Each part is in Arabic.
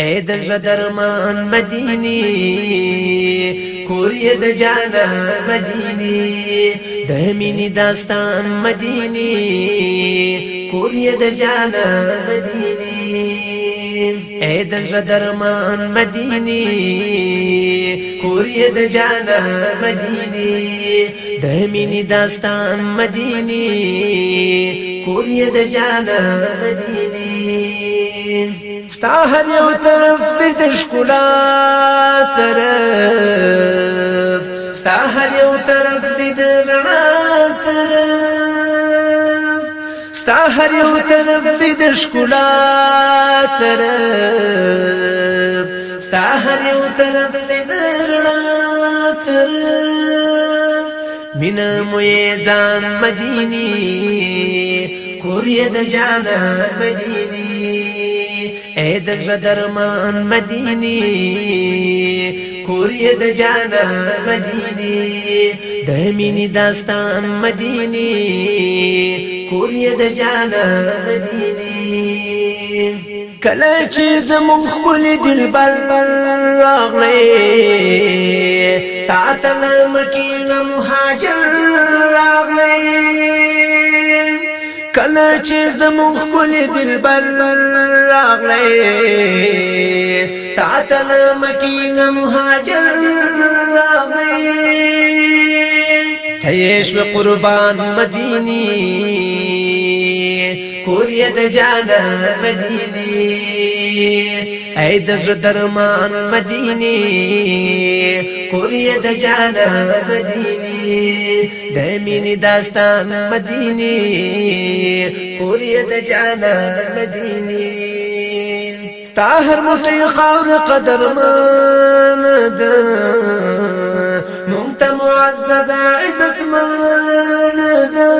اے د زړه درمان مدینی کور یې د جانان مدینی د مینې داستان مدینی کور یې د جانان مدینی. اے د زړه درمان مدینی کور یې د جانان مدینی د مینې داستان مدینی کور یې د جانان مدینی ستا هر یو طرف دې د ښکلا طرف. ستا هر یو طرف دې د رڼا طرف. ستا هر یو طرف دې د ښکلا طرف. ستا هر یو طرف دې د طرف. مینا موی ځان مدینی کور یې د جانان اے د درمان مدینی کور یې د جانان مدینی د مینې داستان مدینی کور یې د جانان مدینی کله چې زمون خپل دلبر راغلی تا ته مکینه مهاجر کله چې زموږ خپل دلبر راغلی. تا مکین مهاجر راغلی. تیش قربان مدینی. کوریا د جانا مدینی. اې د درمان مدینی. کوریا د جانا مدینی. د داستان مدینی کوریا د جانا مدینی ستا هر موټی خاور قدر من ده مونږ ته معزز عزت من ده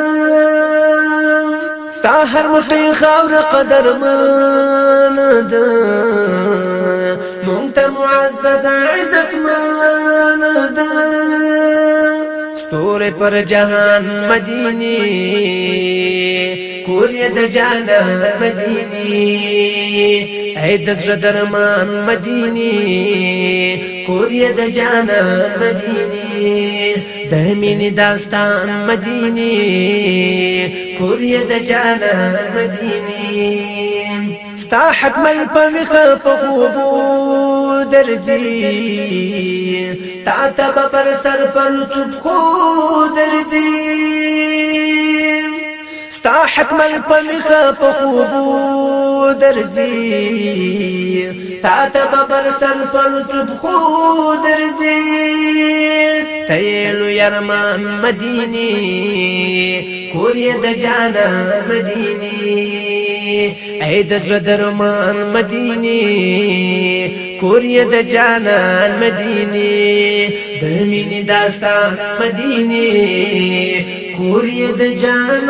ستا هر موټی خاور قدر من ده مونږ ته معزز عزت من ستوره پر جهان مدینی کور د جانان مدینی۔ اې د زړه درمان مدینی کور د جانان مدینی۔ د مینې داستان مدینی کور د جانان مدینی ستا حکمل په مخ په خوبو درځي تا ته پر سر پر خو درځي ستا حکمل پمخ په خوبو درځي تا ته ببر سر فل صبح خو درځي تیلو یرمان مدینی کوریا د جانا مدینی اې د زړه درمان مدینه کور یې د جانان مدینه د مینې داستان مدینه کور یې د جانان.